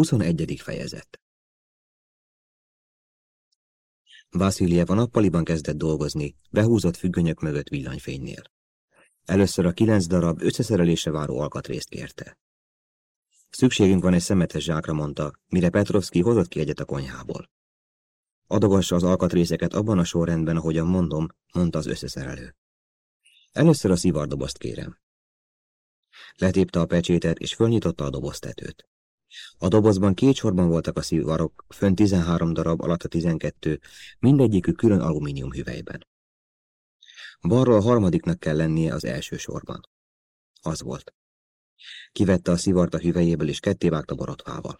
21. fejezet Vasiljev a nappaliban kezdett dolgozni, behúzott függönyök mögött villanyfénynél. Először a kilenc darab összeszerelése váró alkatrészt kérte. Szükségünk van egy szemetes zsákra, mondta, mire Petrovski hozott ki egyet a konyhából. Adogassa az alkatrészeket abban a sorrendben, ahogyan mondom, mondta az összeszerelő. Először a szivardobozt kérem. Letépte a pecsétet, és fölnyitotta a doboztetőt. A dobozban két sorban voltak a szivarok, fönn 13 darab, alatt a 12, mindegyikük külön alumínium hüvelyben. Balról a harmadiknak kell lennie az első sorban. Az volt. Kivette a szivart a hüvelyéből, és kettévágta borotvával.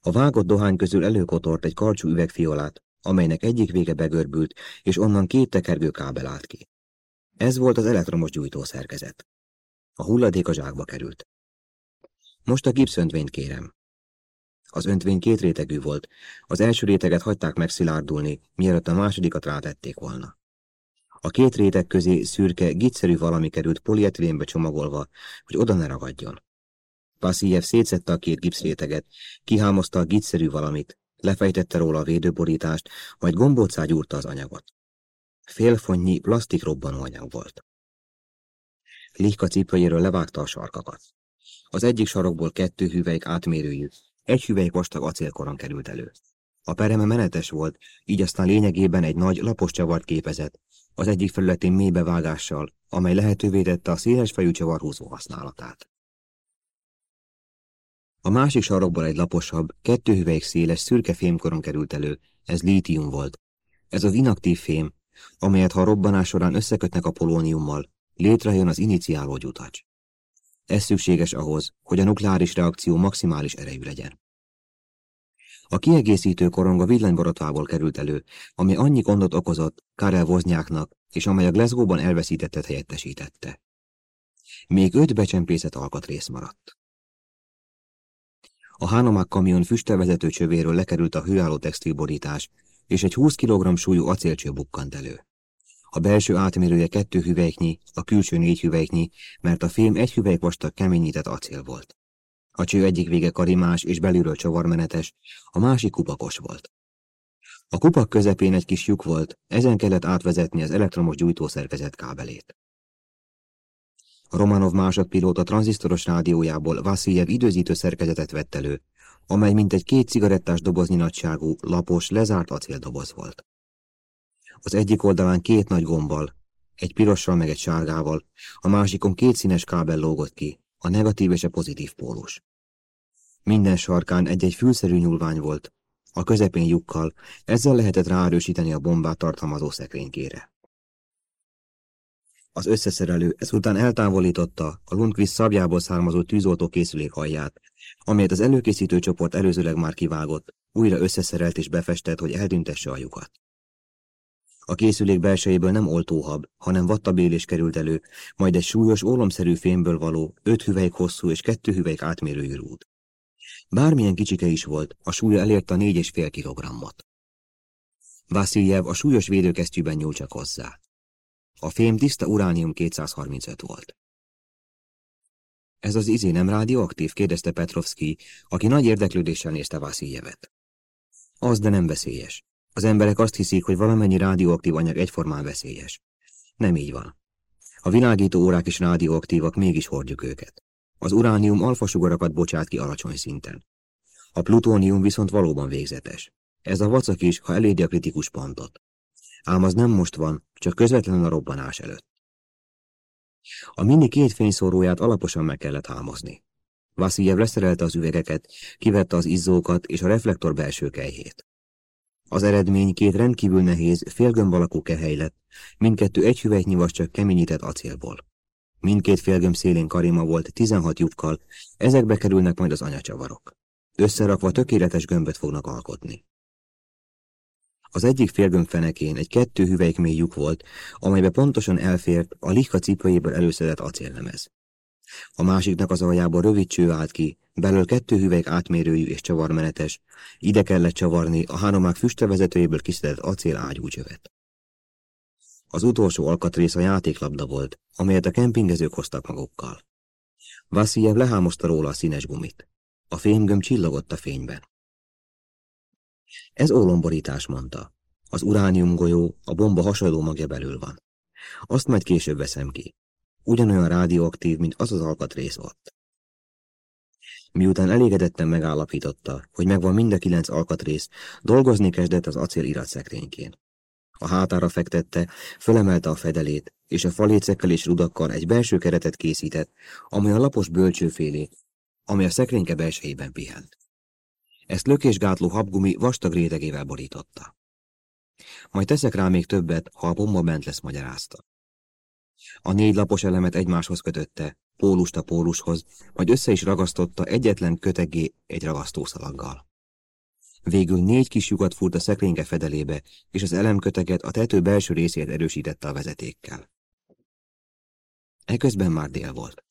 A vágott dohány közül előkotort egy karcsú üvegfiolát, amelynek egyik vége begörbült, és onnan két tekergő kábel állt ki. Ez volt az elektromos gyújtószerkezet. A hulladék a zsákba került. Most a gipszöntvényt kérem. Az öntvény két rétegű volt. Az első réteget hagyták megszilárdulni, mielőtt a másodikat rátették volna. A két réteg közé szürke, gitszerű valami került polietilénbe csomagolva, hogy oda ne ragadjon. Vasiljev szétszette a két gipszréteget, kihámozta a gitszerű valamit, lefejtette róla a védőborítást, majd gombócá gyúrta az anyagot. Félfonnyi plastik anyag volt. Lihka cipőjéről levágta a sarkakat. Az egyik sarokból kettő hüvelyk átmérőjű, egy hüvelyk vastag acélkoron került elő. A pereme menetes volt, így aztán lényegében egy nagy, lapos csavart képezett, az egyik felületén mélybevágással, amely lehetővé tette a széles fejű csavarhúzó használatát. A másik sarokból egy laposabb, kettő hüvelyk széles, szürke fémkoron került elő, ez lítium volt. Ez az inaktív fém, amelyet ha a robbanás során összekötnek a polóniummal, létrejön az iniciáló gyutacs. Ez szükséges ahhoz, hogy a nukleáris reakció maximális erejű legyen. A kiegészítő korong a villanyborotvából került elő, ami annyi gondot okozott Karel Voznyáknak, és amely a Glasgow-ban elveszítettet helyettesítette. Még öt becsempészet alkatrész maradt. A Hánomák kamion füstölvezető csövéről lekerült a hőálló textilborítás, és egy 20 kg súlyú acélcső bukkant elő. A belső átmérője kettő hüvelyknyi, a külső négy hüvelyknyi, mert a fém egy hüvelyk vastag keményített acél volt. A cső egyik vége karimás és belülről csavarmenetes, a másik kupakos volt. A kupak közepén egy kis lyuk volt, ezen kellett átvezetni az elektromos gyújtószerkezet kábelét. A Romanov másodpilóta tranzisztoros rádiójából Vasiljev időzítő szerkezetet vett elő, amely mint egy két cigarettás doboznyi nagyságú, lapos, lezárt acéldoboz volt. Az egyik oldalán két nagy gombbal, egy pirossal meg egy sárgával, a másikon két színes kábel lógott ki, a negatív és a pozitív pólus. Minden sarkán egy-egy fülszerű nyúlvány volt, a közepén lyukkal, ezzel lehetett ráerősíteni a bombát tartalmazó szekrénykére. Az összeszerelő ezután eltávolította a Lundqvist szabjából származó tűzoltó készülék alját, amelyet az előkészítő csoport előzőleg már kivágott, újra összeszerelt és befestett, hogy eltüntesse a lyukat. A készülék belsejéből nem oltóhab, hanem vattabélés került elő, majd egy súlyos, ólomszerű fémből való, öt hüvelyk hosszú és kettő hüvelyk átmérőjű rúd. Bármilyen kicsike is volt, a súlya elérte a négy és fél kilogrammot. Vasiljev a súlyos védőkesztyűben nyúl csak hozzá. A fém tiszta uránium 235 volt. Ez az izé nem rádióaktív? kérdezte Petrovski, aki nagy érdeklődéssel nézte Vasiljevet. Az, de nem veszélyes. Az emberek azt hiszik, hogy valamennyi rádióaktív anyag egyformán veszélyes. Nem így van. A világító órák is rádióaktívak, mégis hordjuk őket. Az uránium alfasugarakat bocsát ki alacsony szinten. A plutónium viszont valóban végzetes. Ez a vacak is, ha eléri a kritikus pontot. Ám az nem most van, csak közvetlenül a robbanás előtt. A mini két fényszóróját alaposan meg kellett hámozni. Vasiljev leszerelte az üvegeket, kivette az izzókat és a reflektor belső kejhét. Az eredmény két rendkívül nehéz, félgömb alakú kehely lett, mindkettő egy hüvelyknyi csak keményített acélból. Mindkét félgömb szélén karima volt 16 lyukkal, ezekbe kerülnek majd az anyacsavarok. Összerakva tökéletes gömböt fognak alkotni. Az egyik félgömb fenekén egy kettő hüvelyk mély lyuk volt, amelybe pontosan elfért a lihka cipőjéből előszedett acéllemez. A másiknak az aljából rövid cső állt ki, belől kettő hüvelyk átmérőjű és csavarmenetes, ide kellett csavarni a hánomák füstevezetőjéből kiszedett acél ágyúcsövet. Az utolsó alkatrész a játéklabda volt, amelyet a kempingezők hoztak magukkal. Vasiljev lehámozta róla a színes gumit. A fémgömb csillogott a fényben. Ez ólomborítás, mondta. Az uránium golyó a bomba hasonló magja belül van. Azt majd később veszem ki. Ugyanolyan rádióaktív, mint az az alkatrész ott. Miután elégedetten megállapította, hogy megvan mind a kilenc alkatrész, dolgozni kezdett az acél iratszekrénykén. A hátára fektette, fölemelte a fedelét, és a falécekkel és rudakkal egy belső keretet készített, ami a lapos bölcsőfélé, ami a szekrényke belsejében pihent. Ezt lökésgátló habgumi vastag rétegével borította. Majd teszek rá még többet, ha a bomba bent lesz, magyarázta. A négy lapos elemet egymáshoz kötötte, pólust a pólushoz, majd össze is ragasztotta egyetlen kötegé egy ragasztószalaggal. Végül négy kis lyukat furt a szekrényke fedelébe, és az elemköteget a tető belső részét erősítette a vezetékkel. Eközben már dél volt.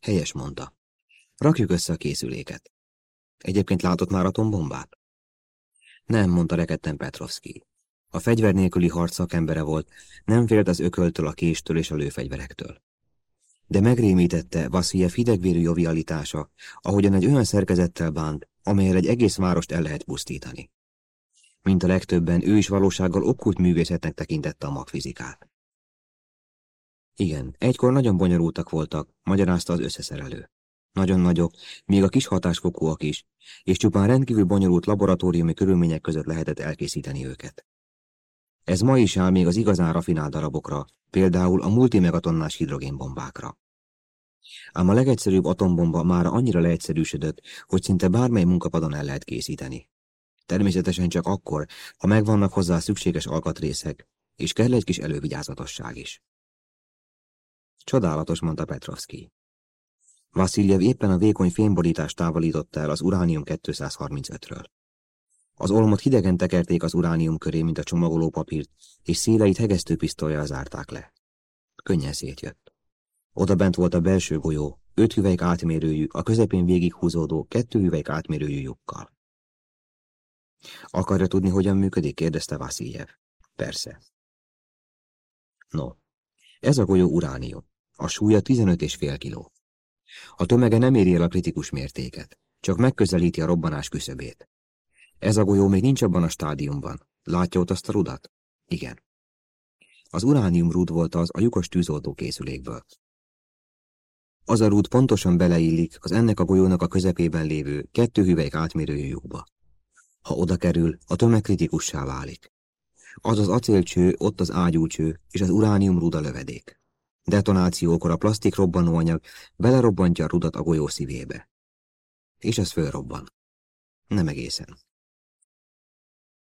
Helyes mondta. Rakjuk össze a készüléket. Egyébként látott már atombombát? Nem, mondta rekedten Petrovski. A fegyver nélküli harc szakembere volt, nem félt az ököltől, a késtől és a lőfegyverektől. De megrémítette Vasilyev hidegvérű jovialitása, ahogyan egy olyan szerkezettel bánt, amelyel egy egész várost el lehet pusztítani. Mint a legtöbben, ő is valósággal okkult művészetnek tekintette a magfizikát. Igen, egykor nagyon bonyolultak voltak, magyarázta az összeszerelő. Nagyon nagyok, még a kis hatásfokúak is, és csupán rendkívül bonyolult laboratóriumi körülmények között lehetett elkészíteni őket. Ez ma is áll még az igazán rafinált darabokra, például a multimegatonnás hidrogénbombákra. Ám a legegyszerűbb atombomba már annyira leegyszerűsödött, hogy szinte bármely munkapadon el lehet készíteni. Természetesen csak akkor, ha megvannak hozzá szükséges alkatrészek, és kell egy kis elővigyázatosság is. Csodálatos, mondta Petrovski. Vasiljev éppen a vékony fényborítást távolította el az uránium 235-ről. Az olmot hidegen tekerték az uránium köré, mint a csomagoló papírt, és széleit hegesztőpisztolyjal zárták le. Könnyen szétjött. Oda bent volt a belső golyó, öt hüvelyk átmérőjű, a közepén végighúzódó, kettő hüvelyk átmérőjű lyukkal. Akarja tudni, hogyan működik? kérdezte Vasiljev. Persze. No, ez a golyó uránium. A súlya 15,5 kiló. A tömege nem éri el a kritikus mértéket, csak megközelíti a robbanás küszöbét. Ez a golyó még nincs abban a stádiumban. Látja ott azt a rudat? Igen. Az uránium rúd volt az a lyukos tűzoltó készülékből. Az a rúd pontosan beleillik az ennek a golyónak a közepében lévő kettő hüvelyk átmérőjű lyukba. Ha oda kerül, a tömeg kritikussá válik. Az az acélcső, ott az ágyúcső, és az uránium rúd a lövedék. Detonációkor a plastik robbanóanyag belerobbantja a rudat a golyó szívébe. És ez fölrobban. Nem egészen.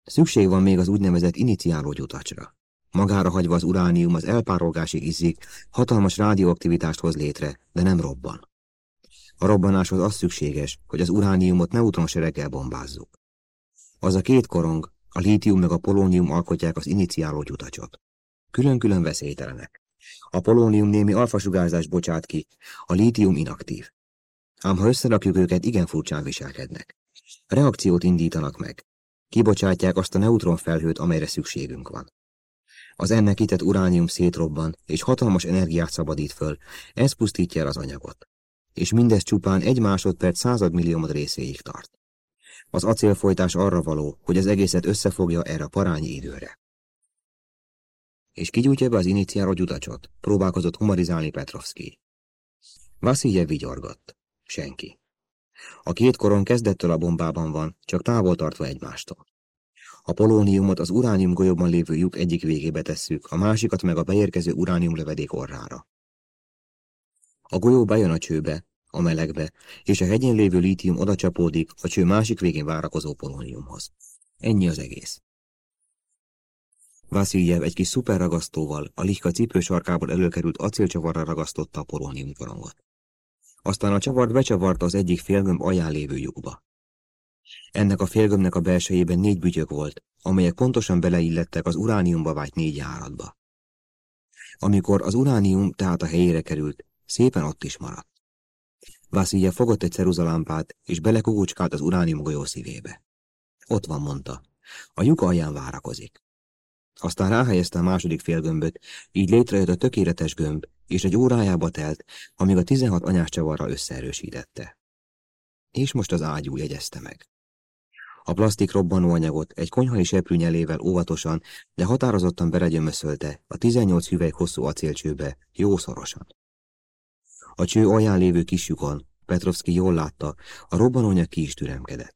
Szükség van még az úgynevezett iniciáló gyutacsra. Magára hagyva az uránium az elpárolgásig izzik, hatalmas rádióaktivitást hoz létre, de nem robban. A robbanáshoz az szükséges, hogy az urániumot neutronsereggel bombázzuk. Az a két korong, a lítium meg a polónium alkotják az iniciáló gyutacsot. Külön-külön veszélytelenek. A polónium némi alfasugárzást bocsát ki, a lítium inaktív. Ám ha összerakjuk őket, igen furcsán viselkednek. Reakciót indítanak meg. Kibocsátják azt a neutronfelhőt, amelyre szükségünk van. Az ennek kitett uránium szétrobban, és hatalmas energiát szabadít föl, ez pusztítja el az anyagot. És mindez csupán egy másodperc századmilliómod részéig tart. Az acélfolytás arra való, hogy az egészet összefogja erre a parányi időre. És kigyújtja be az iniciáló gyutacsot, próbálkozott humorizálni Petrovski. Vasiljev vigyorgott. Senki. A két koron kezdettől a bombában van, csak távol tartva egymástól. A polóniumot az uránium golyóban lévő lyuk egyik végébe tesszük, a másikat meg a beérkező uránium lövedék orrára. A golyó bejön a csőbe, a melegbe, és a hegyen lévő lítium oda csapódik a cső másik végén várakozó polóniumhoz. Ennyi az egész. Vasiljev egy kis szuperragasztóval a lihka cipő sarkából előkerült acélcsavarra ragasztotta a polónium korongot. Aztán a csavart becsavarta az egyik félgömb alján lévő lyukba. Ennek a félgömbnek a belsejében négy bütyök volt, amelyek pontosan beleillettek az urániumba vágy négy járatba. Amikor az uránium tehát a helyére került, szépen ott is maradt. Vasilja fogott egy ceruzalámpát, és belekukucskált az uránium golyó szívébe. Ott van, mondta. A lyuk alján várakozik. Aztán ráhelyezte a második félgömböt, így létrejött a tökéletes gömb, és egy órájába telt, amíg a 16 anyás csavarra összeerősítette. és most az ágyú jegyezte meg. A plastik robbanóanyagot egy konyhai seprűnyelével óvatosan, de határozottan beregyömöszölte a 18 hüvely hosszú acélcsőbe, jó szorosan. A cső alján lévő kis lyukon, Petrovski jól látta, a robbanóanyag ki is türemkedett.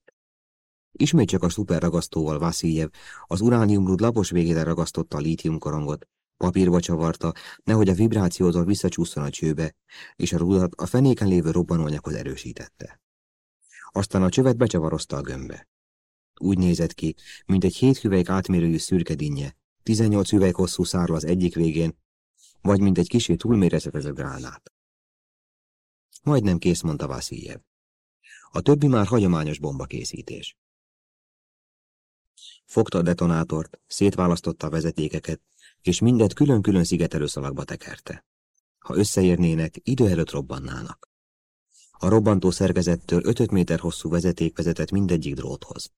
Ismét csak a szuperragasztóval Vasiljev az urániumrud lapos végére ragasztotta a lítiumkorongot, papírba csavarta, nehogy a vibrációtól visszacsúszson a csőbe, és a rudat a fenéken lévő robbanóanyaghoz erősítette. Aztán a csövet becsavarozta a gömbbe. Úgy nézett ki, mint egy hét hüvelyk átmérőjű szürke dinnye, 18 hüvelyk hosszú szárla az egyik végén, vagy mint egy kisé túlmérezetező gránát. Majdnem kész, mondta Vasiljev. A többi már hagyományos bombakészítés. Fogta a detonátort, szétválasztotta a vezetékeket, és mindet külön-külön szigetelő szalagba tekerte. Ha összeérnének, idő előtt robbannának. A robbantó szerkezettől 5 méter hosszú vezeték vezetett mindegyik dróthoz.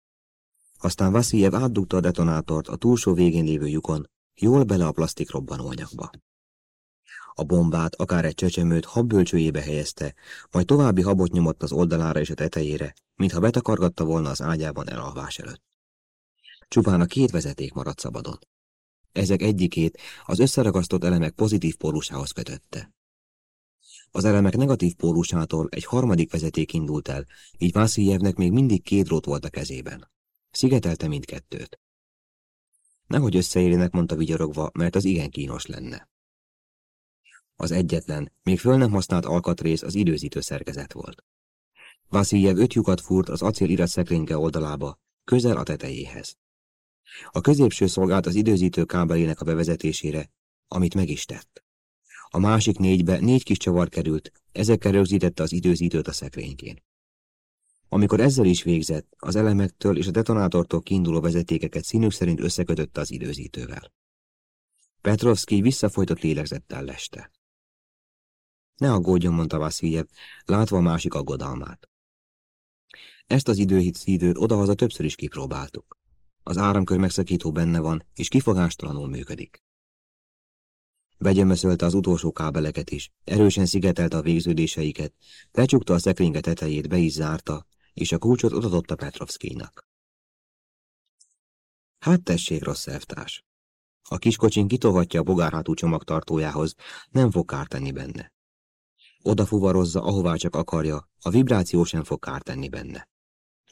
Aztán Vasiljev átdugta a detonátort a túlsó végén lévő lyukon, jól bele a plastik robbanóanyagba. A bombát, akár egy csecsemőt habbölcsőjébe helyezte, majd további habot nyomott az oldalára és a tetejére, mintha betakargatta volna az ágyában elalvás előtt. Csupán a két vezeték maradt szabadon. Ezek egyikét az összeragasztott elemek pozitív pólusához kötötte. Az elemek negatív pólusától egy harmadik vezeték indult el, így Vászijevnek még mindig két drót volt a kezében. Szigetelte mindkettőt. Nehogy összeérjenek, mondta vigyorogva, mert az igen kínos lenne. Az egyetlen, még föl nem használt alkatrész az időzítő szerkezet volt. Vasiljev öt lyukat fúrt az acél irat szekrényke oldalába, közel a tetejéhez. A középső szolgált az időzítő kábelének a bevezetésére, amit meg is tett. A másik négybe négy kis csavar került, ezekkel rögzítette az időzítőt a szekrénykén. Amikor ezzel is végzett, az elemektől és a detonátortól kiinduló vezetékeket színük szerint összekötötte az időzítővel. Petrovski visszafolytott lélegzettel leste. Ne aggódjon, mondta Vasiljev, látva a másik aggodalmát. Ezt az időhitszítőt odahaza többször is kipróbáltuk. Az áramkör megszakító benne van, és kifogástalanul működik. Begyömöszölte az utolsó kábeleket is, erősen szigetelte a végződéseiket, lecsukta a szekrényke tetejét, be is zárta, és a kulcsot odadott Petrovszkinak. Hát tessék, rossz elvtárs. A kiskocsin kitohatja a bogárhátú csomagtartójához, nem fog kárt benne. Odafuvarozza, ahová csak akarja, a vibráció sem fog kárt benne.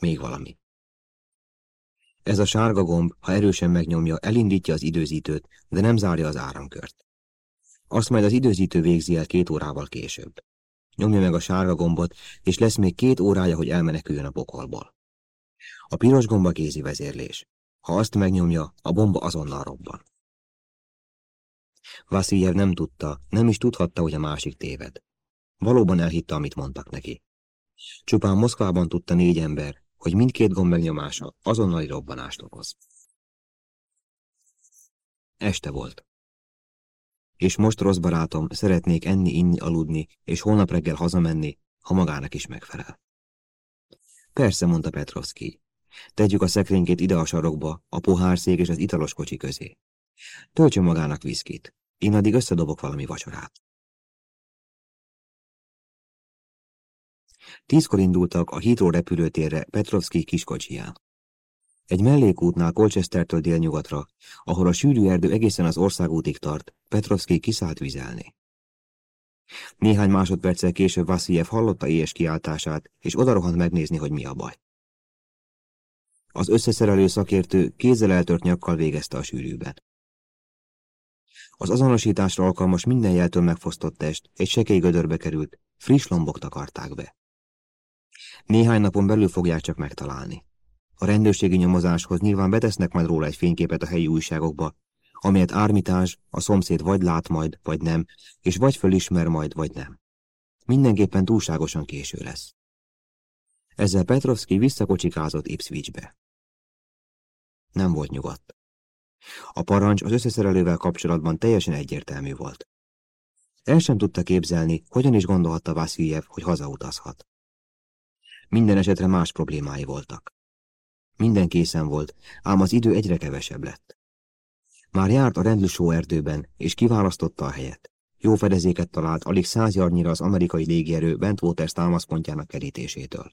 Még valami. Ez a sárga gomb, ha erősen megnyomja, elindítja az időzítőt, de nem zárja az áramkört. Azt majd az időzítő végzi el két órával később. Nyomja meg a sárga gombot, és lesz még két órája, hogy elmeneküljön a pokolból. A piros gomba kézi vezérlés. Ha azt megnyomja, a bomba azonnal robban. Vasiljev nem tudta, nem is tudhatta, hogy a másik téved. Valóban elhitte, amit mondtak neki. Csupán Moszkvában tudta négy ember, hogy mindkét gomb megnyomása azonnali robbanást okoz. Este volt. És most, rossz barátom, szeretnék enni, inni, aludni, és holnap reggel hazamenni, ha magának is megfelel. Persze, mondta Petrovski. Tegyük a szekrénykét ide a sarokba, a pohárszék és az italos kocsi közé. Töltsön magának viszkit. Én addig összedobok valami vacsorát. Tízkor indultak a Heathrow repülőtérre Petrovski kiskocsiján. Egy mellékútnál Colchestertől délnyugatra, ahol a sűrű erdő egészen az országútig tart, Petrovski kiszállt vizelni. Néhány másodperccel később Vasiljev hallotta éjes kiáltását, és odarohant megnézni, hogy mi a baj. Az összeszerelő szakértő kézzel eltört nyakkal végezte a sűrűben. Az azonosításra alkalmas minden jeltől megfosztott test egy sekély gödörbe került, friss lombok takarták be. Néhány napon belül fogják csak megtalálni. A rendőrségi nyomozáshoz nyilván betesznek majd róla egy fényképet a helyi újságokba, amelyet ármitás, a szomszéd vagy lát majd, vagy nem, és vagy fölismer majd, vagy nem. Mindenképpen túlságosan késő lesz. Ezzel Petrovski visszakocsikázott Ipswichbe. Nem volt nyugodt. A parancs az összeszerelővel kapcsolatban teljesen egyértelmű volt. El sem tudta képzelni, hogyan is gondolhatta Vasiljev, hogy hazautazhat. Minden esetre más problémái voltak. Minden készen volt, ám az idő egyre kevesebb lett. Már járt a rendlősó erdőben, és kiválasztotta a helyet. Jó fedezéket talált alig száz jarnyira az amerikai légierő Bentwaters támaszpontjának kerítésétől.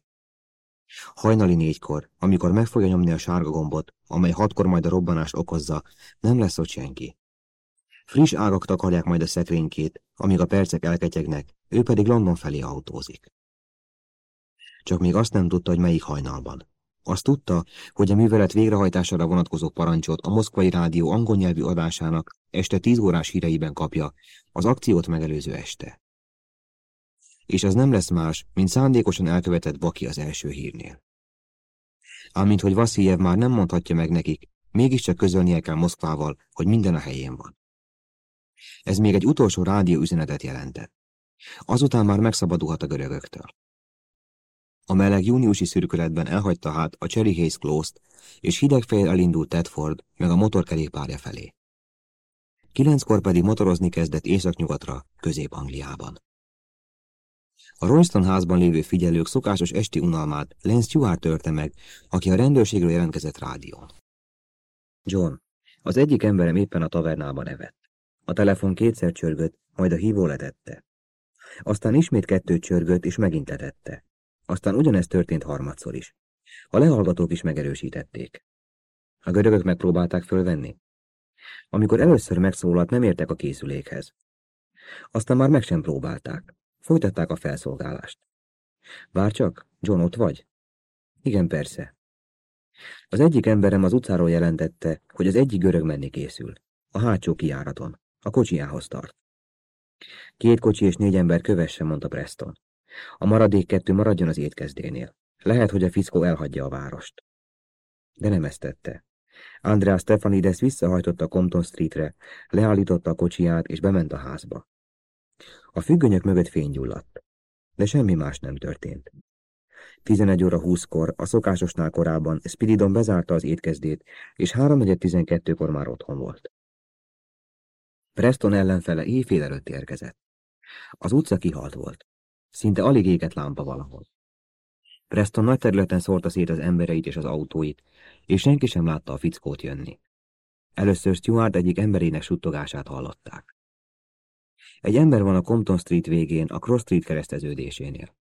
Hajnali négykor, amikor meg fogja nyomni a sárga gombot, amely hatkor majd a robbanást okozza, nem lesz ott senki. Friss ágak takarják majd a szekrénykét, amíg a percek elketyegnek, ő pedig London felé autózik. Csak még azt nem tudta, hogy melyik hajnalban. Azt tudta, hogy a művelet végrehajtására vonatkozó parancsot a Moszkvai Rádió angol nyelvű adásának este 10 órás híreiben kapja, az akciót megelőző este. És az nem lesz más, mint szándékosan elkövetett Baki az első hírnél. Ám hogy Vasziljev már nem mondhatja meg nekik, mégiscsak közölnie kell Moszkvával, hogy minden a helyén van. Ez még egy utolsó rádió üzenetet jelentett. Azután már megszabadulhat a görögöktől. A meleg júniusi szürkületben elhagyta hát a Cherry Hayes Close-t, és hidegfejjel elindult Tedford meg a motorkerékpárja felé. Kilenckor pedig motorozni kezdett északnyugatra, Közép-Angliában. A Royston házban lévő figyelők szokásos esti unalmát Len Stewart törte meg, aki a rendőrségről jelentkezett rádión. John, az egyik emberem éppen a tavernában evett. A telefon kétszer csörgött, majd a hívó letette. Aztán ismét kettőt csörgött, és megint letette. Aztán ugyanezt történt harmadszor is. A lehallgatók is megerősítették. A görögök megpróbálták fölvenni. Amikor először megszólalt, nem értek a készülékhez. Aztán már meg sem próbálták. Folytatták a felszolgálást. Vár csak, John, ott vagy? Igen, persze. Az egyik emberem az utcáról jelentette, hogy az egyik görög menni készül. A hátsó kiáraton. A kocsiához tart. Két kocsi és négy ember kövesse, mondta Preston. A maradék kettő maradjon az étkezdénél. Lehet, hogy a fickó elhagyja a várost. De nem ezt tette. Andrea Stefanides visszahajtotta Compton Streetre, leállította a kocsiját és bement a házba. A függönyök mögött fénygyulladt. De semmi más nem történt. 11 óra 20-kor, a szokásosnál korábban Spiridon bezárta az étkezdét, és 3.12-kor már otthon volt. Preston ellenfele éjfél előtt érkezett. Az utca kihalt volt. Szinte alig égett lámpa valahol. Preston nagy területen szórta szét az embereit és az autóit, és senki sem látta a fickót jönni. Először Stuart egyik emberének suttogását hallották. Egy ember van a Compton Street végén, a Cross Street kereszteződésénél.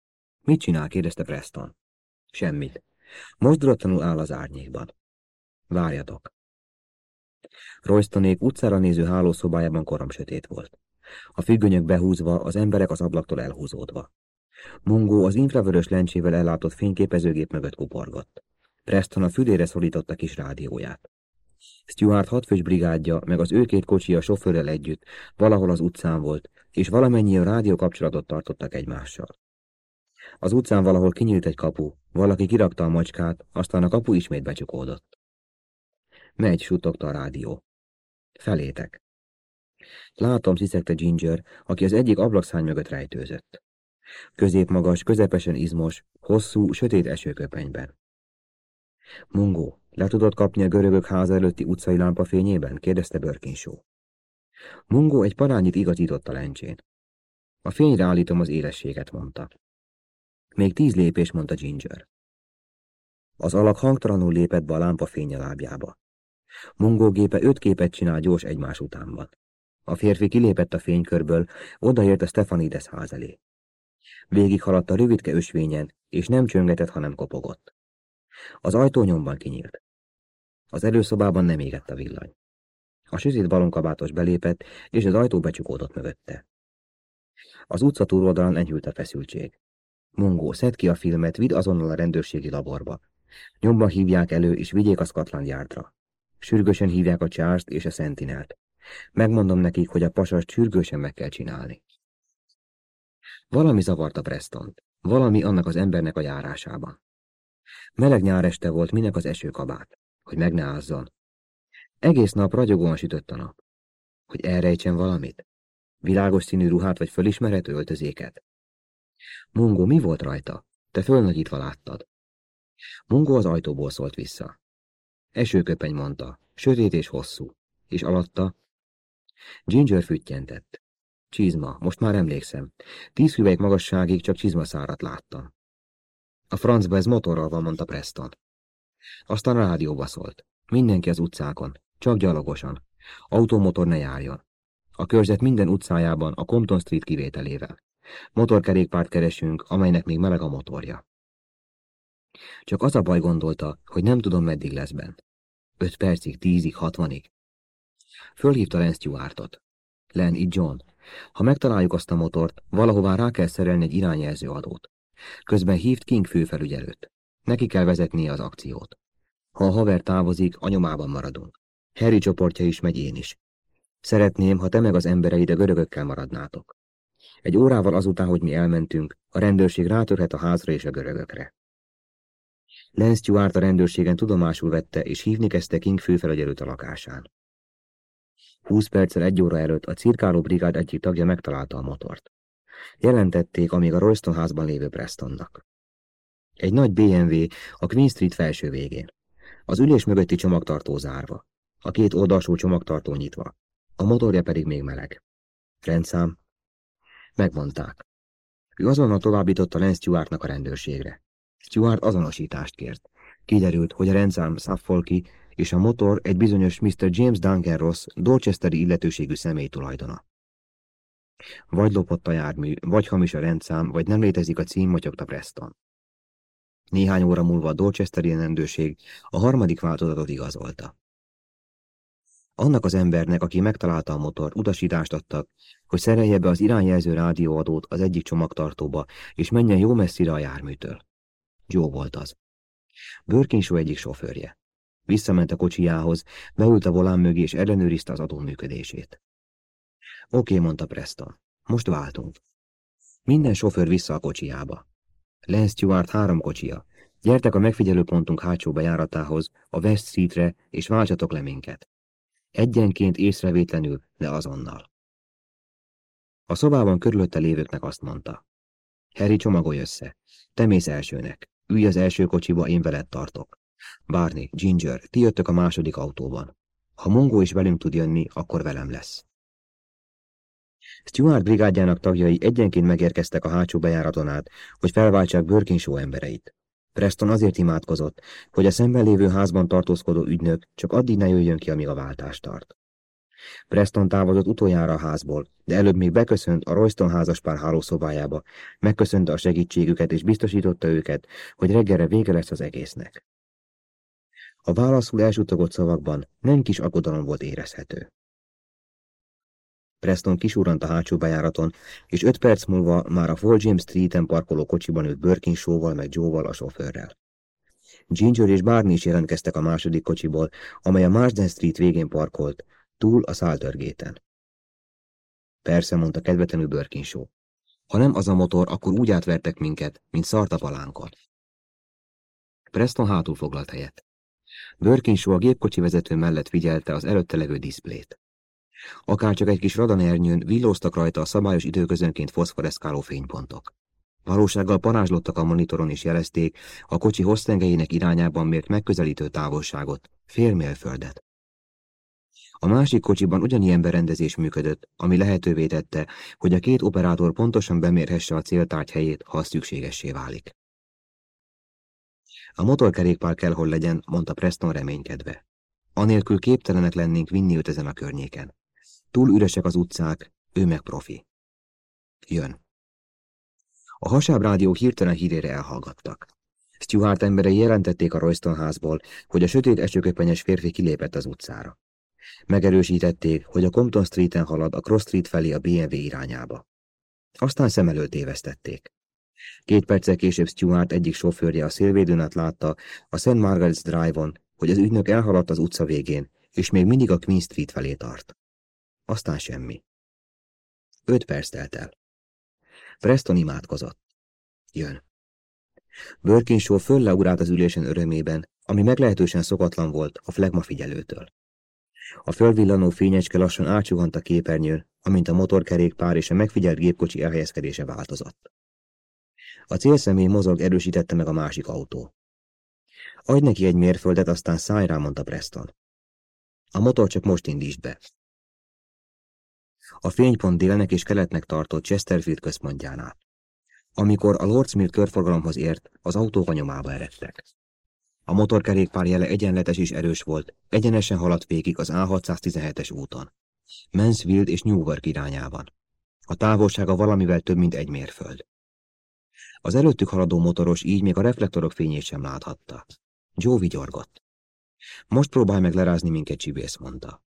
Mit csinál? kérdezte Preston. Semmit. Mozdulatlanul áll az árnyékban. Várjatok. Roystonék utcára néző hálószobájában korom sötét volt. A függönyök behúzva, az emberek az ablaktól elhúzódva. Mungó az infravörös lencsével ellátott fényképezőgép mögött kuporgott. Preston a fülére szorította kis rádióját. Stuart hatfős brigádja, meg az ő két kocsi a sofőrrel együtt valahol az utcán volt, és valamennyi a rádió kapcsolatot tartottak egymással. Az utcán valahol kinyílt egy kapu, valaki kirakta a macskát, aztán a kapu ismét becsukódott. Megy, suttogta a rádió. Felétek. Látom, sziszegte Ginger, aki az egyik ablakszány mögött rejtőzött. Középmagas, közepesen izmos, hosszú, sötét esőköpenyben. Mungó, le tudod kapni a görögök háza előtti utcai lámpa fényében? kérdezte Börkinsó. Mungó egy parányit igazított a lencsén. A fényre állítom az élességet, mondta. Még tíz lépés, mondta Ginger. Az alak hangtalanul lépett be a lámpa fénye lábjába. Mungó gépe öt képet csinál gyors egymás utánban. A férfi kilépett a fénykörből, odaért a Stefanides ház elé. Végighaladt a rövidke ösvényen, és nem csöngetett, hanem kopogott. Az ajtó nyomban kinyílt. Az előszobában nem égett a villany. A sötét balonkabátos belépett, és az ajtó becsukódott mögötte. Az utca túloldalán enyhült a feszültség. Mungó, szed ki a filmet, vidd azonnal a rendőrségi laborba. Nyomban hívják elő, és vigyék a Scotland Yardra. Sürgősen hívják a Charles-t és a Sentinelt. Megmondom nekik, hogy a pasast sürgősen meg kell csinálni. Valami zavarta Prestont. Valami annak az embernek a járásában. Meleg nyáreste volt, minek az esőkabát, hogy meg ne ázzon. Egész nap ragyogóan sütött a nap. Hogy elrejtsen valamit? Világos színű ruhát vagy fölismerhető öltözéket? Mungo, mi volt rajta? Te fölnagyítva láttad. Mungo az ajtóból szólt vissza. Esőköpeny mondta, sötét és hosszú, és alatta Ginger füttyentett. Csizma, most már emlékszem. Tíz hüvelyk magasságig csak csizmaszárat láttam. A francba ez motorral van, mondta Preston. Aztán a rádióba szólt. Mindenki az utcákon, csak gyalogosan. Automotor ne járjon. A körzet minden utcájában a Compton Street kivételével. Motorkerékpárt keresünk, amelynek még meleg a motorja. Csak az a baj gondolta, hogy nem tudom, meddig lesz bent. Öt percig, tízig, hatvanig. Fölhívta Len Stewartot. Len, itt John. Ha megtaláljuk azt a motort, valahová rá kell szerelni egy irányjelző adót. Közben hívt King főfelügyelőt. Neki kell vezetnie az akciót. Ha a haver távozik, a nyomában maradunk. Harry csoportja is megy én is. Szeretném, ha te meg az embereid a görögökkel maradnátok. Egy órával azután, hogy mi elmentünk, a rendőrség rátörhet a házra és a görögökre. Lance Stewart a rendőrségen tudomásul vette, és hívni kezdte King főfelügyelőt a lakásán. Húsz perccel egy óra előtt a cirkáló brigád egyik tagja megtalálta a motort. Jelentették, amíg a Royston házban lévő Prestonnak. Egy nagy BMW a Queen Street felső végén. Az ülés mögötti csomagtartó zárva. A két oldalsó csomagtartó nyitva. A motorja pedig még meleg. Rendszám. Megmondták. Ő azonnal továbbította Len Stewartnak a rendőrségre. Stewart azonosítást kért. Kiderült, hogy a rendszám Suffolki és a motor egy bizonyos Mr. James Duncan Ross, Dorchesteri illetőségű személy tulajdona. Vagy lopott a jármű, vagy hamis a rendszám, vagy nem létezik a cím, motyogta Preston. Néhány óra múlva a Dorchesteri rendőrség a harmadik változatot igazolta. Annak az embernek, aki megtalálta a motor, utasítást adtak, hogy szerelje be az irányjelző rádióadót az egyik csomagtartóba, és menjen jó messzire a járműtől. Joe volt az. Börkinsó egyik sofőrje. Visszament a kocsijához, beült a volán mögé és ellenőrizte az adó működését. Oké, mondta Preston. Most váltunk. Minden sofőr vissza a kocsijába. Lance Stewart három kocsia. Gyertek a megfigyelőpontunk hátsó bejáratához, a West Streetre, és váltsatok le minket. Egyenként észrevétlenül, de azonnal. A szobában körülötte lévőknek azt mondta. Harry, csomagolj össze. Te mész elsőnek. Ülj az első kocsiba, én veled tartok. Barney, Ginger, ti jöttök a második autóban. Ha Mongó is velünk tud jönni, akkor velem lesz. Stuart brigádjának tagjai egyenként megérkeztek a hátsó bejáraton át, hogy felváltsák Birkinshaw embereit. Preston azért imádkozott, hogy a szemben lévő házban tartózkodó ügynök csak addig ne jöjjön ki, amíg a váltás tart. Preston távozott utoljára a házból, de előbb még beköszönt a Royston házaspár hálószobájába, megköszönte a segítségüket és biztosította őket, hogy reggelre vége lesz az egésznek. A válaszul elsutogott szavakban nem kis aggodalom volt érezhető. Preston kisúrant a hátsó bejáraton, és öt perc múlva már a Fall James Street-en parkoló kocsiban ült Birkinshaw-val meg Joe-val a sofőrrel. Ginger és Barney is jelentkeztek a második kocsiból, amely a Marsden Street végén parkolt, túl a száltörgéten. Persze, mondta kedvetlenül Birkinshaw. Ha nem az a motor, akkor úgy átvertek minket, mint szart a palánkon. Preston hátul foglalt helyet. Birkinshaw a gépkocsi vezető mellett figyelte az előtte levő diszplét. Akárcsak egy kis radanernyőn villóztak rajta a szabályos időközönként foszforeszkáló fénypontok. Valósággal parázslottak a monitoron és jelezték a kocsi hossztengelyének irányában mért megközelítő távolságot, fél mérföldet. A másik kocsiban ugyanilyen berendezés működött, ami lehetővé tette, hogy a két operátor pontosan bemérhesse a céltárgy helyét, ha szükségessé válik. A motorkerékpár kell, hol legyen, mondta Preston reménykedve. Anélkül képtelenek lennénk vinni őt ezen a környéken. Túl üresek az utcák, ő meg profi. Jön. A hasáb rádió hirtelen hírére elhallgattak. Stuart emberei jelentették a Royston házból, hogy a sötét esőköpenyes férfi kilépett az utcára. Megerősítették, hogy a Compton Street-en halad a Cross Street felé a BMW irányába. Aztán szem előtt tévesztették. Két perccel később Stuart egyik sofőrje a szélvédőn át látta a St. Margaret's Drive-on, hogy az ügynök elhaladt az utca végén, és még mindig a Queen Street felé tart. Aztán semmi. Öt perc telt el. Preston imádkozott. Jön. Birkinshaw fölleurált az ülésen örömében, ami meglehetősen szokatlan volt a flagma figyelőtől. A fölvillanó fényecske lassan átsuhant a képernyőn, amint a motorkerékpár és a megfigyelt gépkocsi elhelyezkedése változott. A célszemély mozog erősítette meg a másik autó. Adj neki egy mérföldet, aztán szállj rá, mondta Preston. A motor csak most indítsd be. A fénypont délnek és keletnek tartott Chesterfield központjánál. Amikor a Lordsmith körforgalomhoz ért, az autók a nyomába eredtek. A motorkerékpár jele egyenletes és erős volt, egyenesen haladt végig az A617-es úton. Mansfield és Newark irányában. A távolsága valamivel több, mint egy mérföld. Az előttük haladó motoros így még a reflektorok fényét sem láthatta. Joe vigyorgott. Most próbálj meg lerázni minket, csibész, mondta.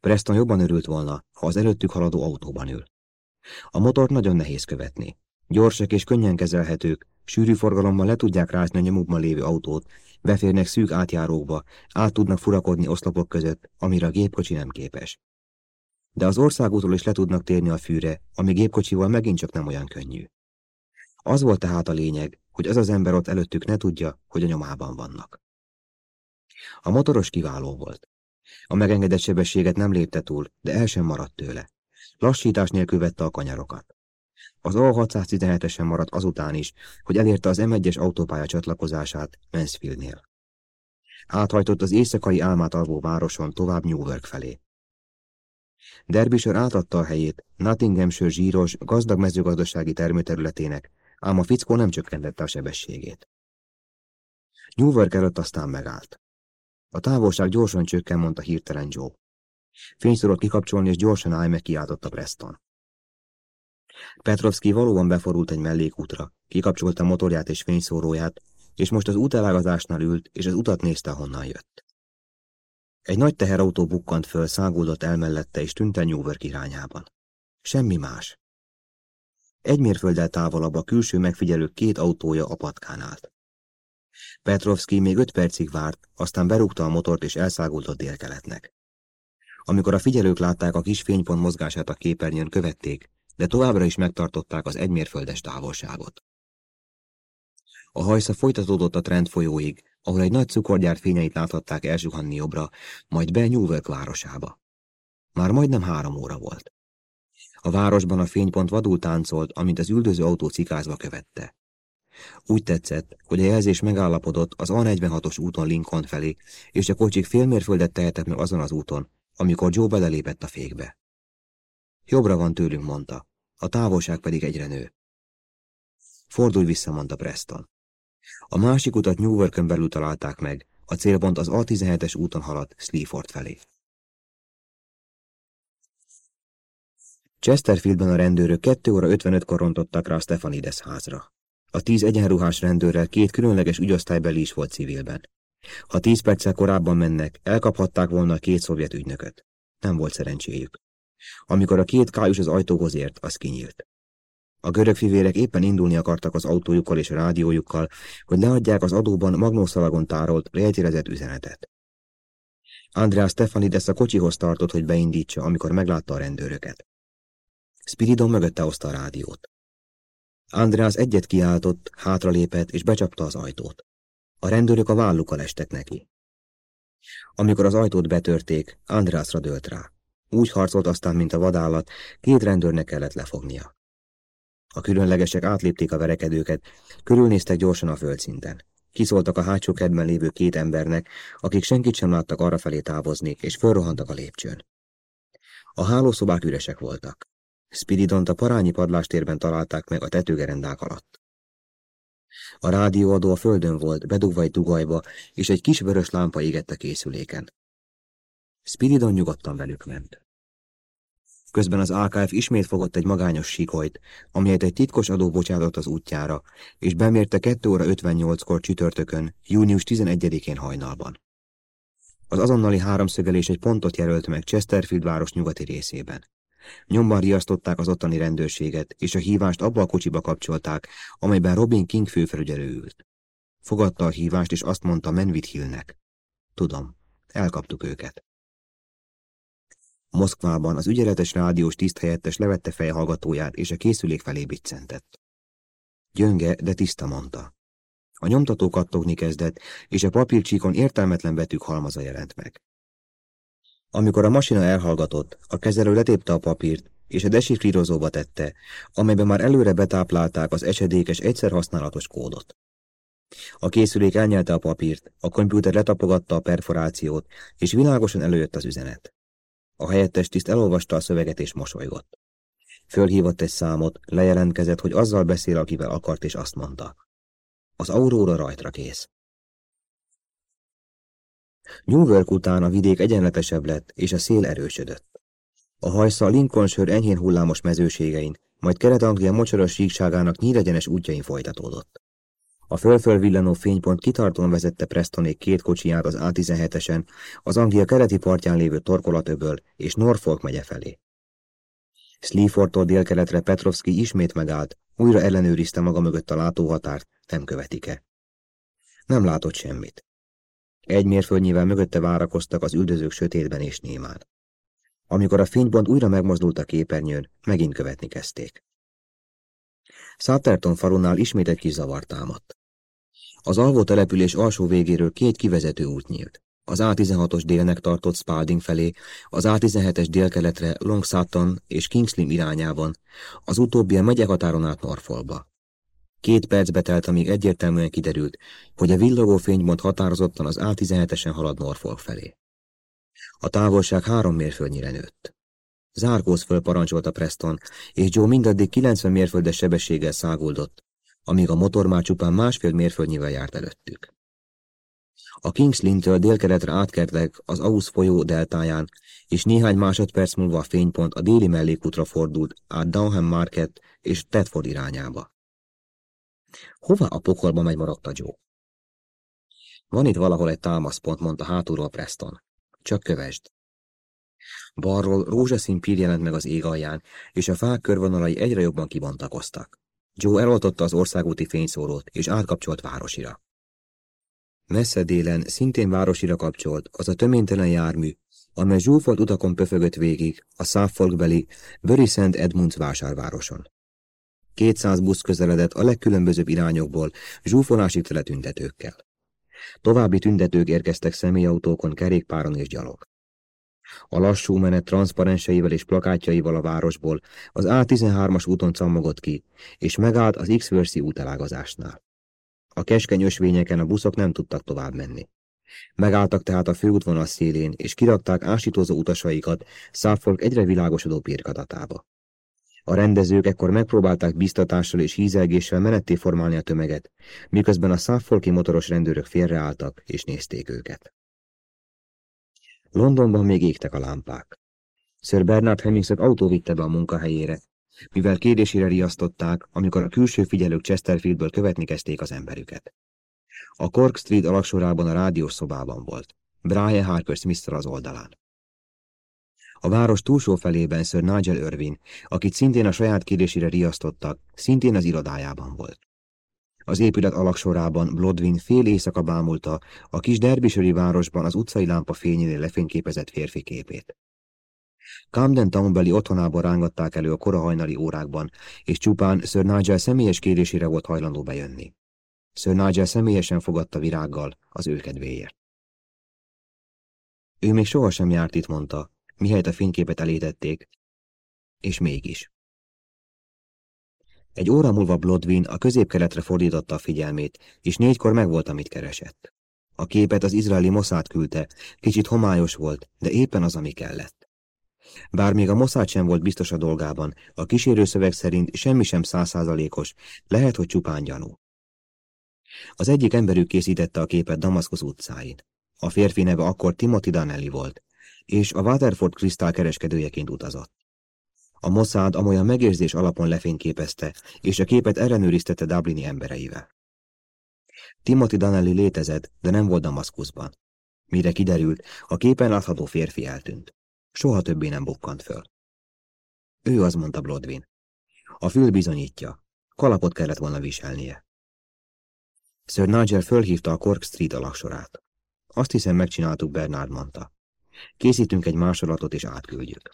Preston jobban örült volna, ha az előttük haladó autóban ül. A motort nagyon nehéz követni. Gyorsak és könnyen kezelhetők, sűrű forgalommal le tudják rázni a nyomukban lévő autót, beférnek szűk átjárókba, át tudnak furakodni oszlopok között, amire a gépkocsi nem képes. De az országútról is le tudnak térni a fűre, ami gépkocsival megint csak nem olyan könnyű. Az volt tehát a lényeg, hogy az az ember ott előttük ne tudja, hogy a nyomában vannak. A motoros kiváló volt. A megengedett sebességet nem lépte túl, de el sem maradt tőle. Lassítás nélkül vette a kanyarokat. Az A617-esen maradt azután is, hogy elérte az M1-es autópálya csatlakozását Mansfieldnél. Áthajtott az éjszakai álmát alvó városon tovább Newark felé. Derbyshire átadta a helyét Nottinghamshire zsíros, gazdag mezőgazdasági termőterületének, ám a fickó nem csökkentette a sebességét. Newark előtt aztán megállt. A távolság gyorsan csökken, mondta hirtelen Joe. Fényszorot kikapcsolni, és gyorsan állj meg, kiáltotta Preston. Petrovski valóban beforult egy mellékútra, kikapcsolta motorját és fényszóróját, és most az útelágazásnál ült, és az utat nézte, honnan jött. Egy nagy teherautó bukkant föl, száguldott el mellette, és tűnt el Newark irányában. Semmi más. Egy mérfölddel távolabb a külső megfigyelők két autója a patkán állt. Petrovski még öt percig várt, aztán berúgta a motort és elszáguldott délkeletnek. Amikor a figyelők látták a kis fénypont mozgását a képernyőn, követték, de továbbra is megtartották az egymérföldes távolságot. A hajsza folytatódott a trend folyóig, ahol egy nagy cukorgyár fényeit láthatták elsuhanni jobbra, majd be Newark városába. Már majdnem három óra volt. A városban a fénypont vadul táncolt, amint az üldöző autó cikázva követte. Úgy tetszett, hogy a jelzés megállapodott az A46-os úton Lincoln felé, és a kocsik félmérföldet tehetett meg azon az úton, amikor Joe belelépett a fékbe. Jobbra van tőlünk, mondta, a távolság pedig egyre nő. Fordulj vissza, mondta Preston. A másik utat Newarkön belül találták meg, a célpont az A17-es úton haladt Sleaford felé. Chesterfieldben a rendőrök 2 óra 55-kor rontottak rá a Stefanides házra. A tíz egyenruhás rendőrrel két különleges ügyosztálybeli is volt civilben. Ha tíz perccel korábban mennek, elkaphatták volna a két szovjet ügynököt. Nem volt szerencséjük. Amikor a két kájus az ajtóhoz ért, az kinyílt. A görög fivérek éppen indulni akartak az autójukkal és a rádiójukkal, hogy leadják az adóban magnószalagon tárolt, rejtérezett üzenetet. Andrea Stefanides a kocsihoz tartott, hogy beindítsa, amikor meglátta a rendőröket. Spiridon mögötte hozta a rádiót. Andreas egyet kiáltott, hátralépett és becsapta az ajtót. A rendőrök a vállukkal estek neki. Amikor az ajtót betörték, Andrásra dőlt rá. Úgy harcolt aztán, mint a vadállat, két rendőrnek kellett lefognia. A különlegesek átlépték a verekedőket, körülnéztek gyorsan a földszinten. Kiszóltak a hátsó kedben lévő két embernek, akik senkit sem láttak arra felé távozni, és fölrohantak a lépcsőn. A hálószobák üresek voltak. Spiridont a parányi padlástérben találták meg a tetőgerendák alatt. A rádióadó a földön volt, bedugva egy dugajba, és egy kis vörös lámpa égett a készüléken. Spiridon nyugodtan velük ment. Közben az AKF ismét fogott egy magányos sikolyt, amelyet egy titkos adó bocsátott az útjára, és bemérte 2 óra 58-kor csütörtökön, június 11-én hajnalban. Az azonnali háromszögelés egy pontot jelölt meg Chesterfield város nyugati részében. Nyomban riasztották az ottani rendőrséget, és a hívást abba a kocsiba kapcsolták, amelyben Robin King főfelügyelő ült. Fogadta a hívást, és azt mondta Menvit Hillnek. Tudom, elkaptuk őket. Moszkvában az ügyeletes rádiós tiszthelyettes levette fejhallgatóját, és a készülék felé biccentett. Gyönge, de tiszta mondta. A nyomtató kattogni kezdett, és a papírcsíkon értelmetlen betűk halmaza jelent meg. Amikor a masina elhallgatott, a kezelő letépte a papírt, és a desifrírozóba tette, amelyben már előre betáplálták az esedékes egyszer használatos kódot. A készülék elnyelte a papírt, a kompjúter letapogatta a perforációt, és világosan előjött az üzenet. A helyettes tiszt elolvasta a szöveget és mosolygott. Fölhívott egy számot, lejelentkezett, hogy azzal beszél, akivel akart, és azt mondta. Az auróra rajtra kész. Newark után a vidék egyenletesebb lett, és a szél erősödött. A hajszal Lincolnshire enyhén hullámos mezőségein majd Kelet-Anglia mocsaras síkságának nyíregyenes útjain folytatódott. A fölföl villanó fénypont kitartóan vezette Prestonék két kocsiját az A17-esen, az Anglia keleti partján lévő torkolatöböl és Norfolk megye felé. Sleafordtól délkeletre Petrovski ismét megállt, újra ellenőrizte maga mögött a látóhatárt, nem követik-e. Nem látott semmit. Egy mérföldnyivel mögötte várakoztak az üldözők sötétben és némán. Amikor a fénypont újra megmozdult a képernyőn, megint követni kezdték. Sutterton falunál ismét egy kis zavar támadt. Az alvó település alsó végéről két kivezető út nyílt. Az A16-os délnek tartott Spalding felé, az A17-es délkeletre Long Sutton és Kingslim irányában, az utóbbi a megyehatáron át Norfolba. Két percbe telt, amíg egyértelműen kiderült, hogy a villogó fénymond határozottan az A17-esen halad Norfolk felé. A távolság három mérföldnyire nőtt. Zárkóz föl parancsolta Preston, és Joe mindaddig 90 mérföldes sebességgel száguldott, amíg a motor már csupán másfél mérföldnyivel járt előttük. A Kings Lintől délkeletre átkertek az Aus folyó deltáján, és néhány másodperc múlva a fénypont a déli mellékútra fordult át Downham Market és Tedford irányába. Hova a pokolba megy maradta Joe? Van itt valahol egy támaszpont, mondta hátulról Preston. Csak kövesd. Balról rózsaszín pír jelent meg az ég alján, és a fák körvonalai egyre jobban kibontakoztak. Joe eloltotta az országúti fényszórót, és átkapcsolt városira. Messze délen, szintén városira kapcsolt, az a töménytelen jármű, amely zsúfolt utakon pöfögött végig a Suffolkbeli Bury St. Edmunds vásárvároson. Kétszáz busz közeledett a legkülönbözőbb irányokból, zsúfolásig tele tüntetőkkel. További tüntetők érkeztek személyautókon, kerékpáron és gyalog. A lassú menet transzparenseivel és plakátjaival a városból az A13-as úton cammogott ki, és megállt az x útelágazásnál. A keskeny ösvényeken a buszok nem tudtak tovább menni. Megálltak tehát a főútvonal szélén, és kirakták ásítózó utasaikat Suffolk egyre világosodó pirkadatába. A rendezők ekkor megpróbálták biztatással és hízelgéssel menetté formálni a tömeget, miközben a Suffolki motoros rendőrök félreálltak és nézték őket. Londonban még égtek a lámpák. Sir Bernard Hemingset autó vitte be a munkahelyére, mivel kérdésére riasztották, amikor a külső figyelők Chesterfieldből követni kezdték az emberüket. A Cork Street alaksorában a rádiós szobában volt. Brian Harper smith az oldalán. A város túlsó felében Sir Nigel Irvin, akit szintén a saját kérdésére riasztottak, szintén az irodájában volt. Az épület alaksorában Blodwin fél éjszaka bámulta a kis derbisöri városban az utcai lámpa fényénél lefényképezett férfi képét. Camden Townbeli otthonából rángatták elő a korahajnali órákban, és csupán Sir Nigel személyes kérésére volt hajlandó bejönni. Sir Nigel személyesen fogadta virággal az ő kedvéért. Ő még sohasem járt itt, mondta, mihelyt a fényképet elétették, és mégis. Egy óra múlva Blodwin a középkeletre fordította a figyelmét, és négykor megvolt, amit keresett. A képet az izraeli Mossad küldte, kicsit homályos volt, de éppen az, ami kellett. Bár még a Mossad sem volt biztos a dolgában, a kísérőszöveg szerint semmi sem százszázalékos, lehet, hogy csupán gyanú. Az egyik emberük készítette a képet Damaszkusz utcáin. A férfi neve akkor Timothy Danelli volt, és a Waterford Crystal kereskedőjeként utazott. A Mossad amolyan megérzés alapon lefényképezte, és a képet ellenőriztette Dublini embereivel. Timothy Danelli létezett, de nem volt Damaszkuszban. Mire kiderült, a képen látható férfi eltűnt. Soha többé nem bukkant föl. Ő az, mondta Blodwin. A fül bizonyítja. Kalapot kellett volna viselnie. Sir Nigel fölhívta a Cork Street alaksorát. Azt hiszem megcsináltuk, Bernard mondta. Készítünk egy másolatot és átküldjük.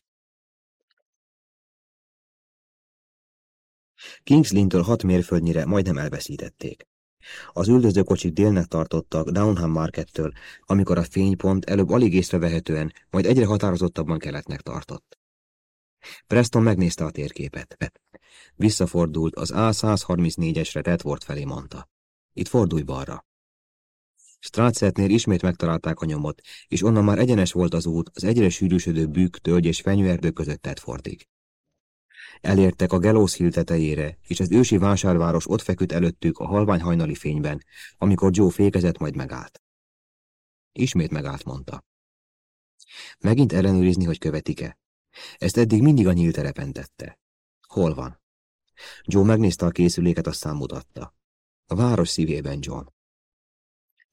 Kings Lintől hat mérföldnyire majdnem elveszítették. Az üldözőkocsik délnek tartottak Downham Markettől, amikor a fénypont előbb alig észrevehetően, majd egyre határozottabban keletnek tartott. Preston megnézte a térképet. Visszafordult az A134-esre Tedford felé mondta. Itt fordulj balra. Strácetnél ismét megtalálták a nyomot, és onnan már egyenes volt az út az egyre sűrűsödő bükk, tölgy és fenyőerdő között Tedfordig. Elértek a Gelos Hill tetejére, és az ősi vásárváros ott feküdt előttük a halvány hajnali fényben, amikor Joe fékezett, majd megállt. Ismét megállt, mondta. Megint ellenőrizni, hogy követik-e. Ezt eddig mindig a nyílt terepen tette. Hol van? Joe megnézte a készüléket, aztán mutatta. A város szívében, John.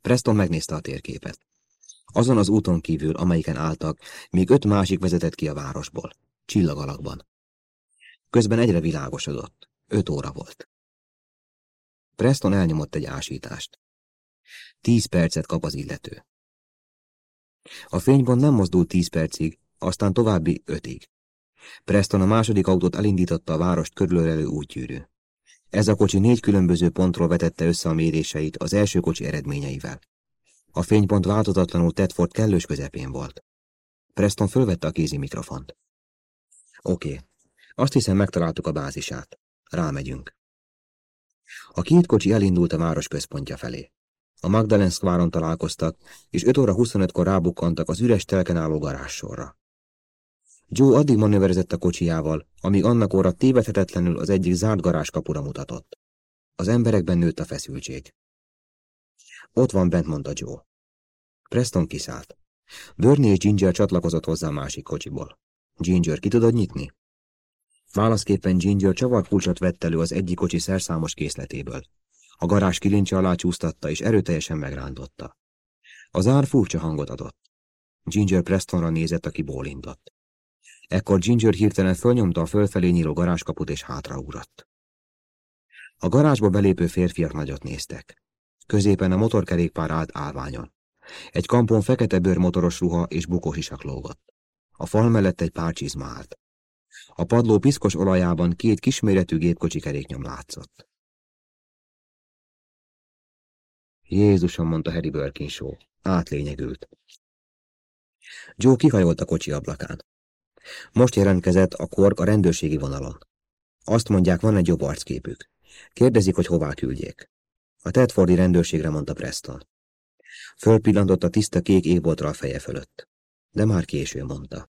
Preston megnézte a térképet. Azon az úton kívül, amelyiken álltak, még öt másik vezetett ki a városból, csillagalakban. Közben egyre világosodott. Öt óra volt. Preston elnyomott egy ásítást. Tíz percet kap az illető. A fénypont nem mozdult tíz percig, aztán további ötig. Preston a második autót elindította a várost körülölelő útgyűrű. Ez a kocsi négy különböző pontról vetette össze a méréseit az első kocsi eredményeivel. A fénypont változatlanul Tedford kellős közepén volt. Preston fölvette a kézi mikrofont. Oké, azt hiszem megtaláltuk a bázisát. Rámegyünk. A két kocsi elindult a város központja felé. A Magdalen Square-on találkoztak, és 5 óra 25-kor rábukkantak az üres telken álló garázsorra. Joe addig manőverezett a kocsijával, amíg annak óra tévedhetetlenül az egyik zárt garázskapura mutatott. Az emberekben nőtt a feszültség. Ott van bent, mondta Joe. Preston kiszállt. Bernie és Ginger csatlakozott hozzá a másik kocsiból. Ginger, ki tudod nyitni? Válaszképpen Ginger csavart kulcsot vett elő az egyik kocsi szerszámos készletéből. A garázs kilincse alá csúsztatta, és erőteljesen megrántotta. Az ár furcsa hangot adott. Ginger Prestonra nézett, aki bólintott. Ekkor Ginger hirtelen fölnyomta a fölfelé nyíló garázskaput, és hátraugrott. A garázsba belépő férfiak nagyot néztek. Középen a motorkerékpár állt állványon. Egy kampon fekete bőr motoros ruha és bukós isak lógott. A fal mellett egy pár csizma állt. A padló piszkos olajában két kisméretű gépkocsi keréknyom látszott. Jézusom, mondta Harry Birkinshaw. Átlényegült. Joe kihajolt a kocsi ablakán. Most jelentkezett a kork a rendőrségi vonalon. Azt mondják, van egy jobb arcképük. Kérdezik, hogy hová küldjék. A Tedfordi rendőrségre mondta Preston. Fölpillantott a tiszta kék égboltra a feje fölött. De már késő, mondta.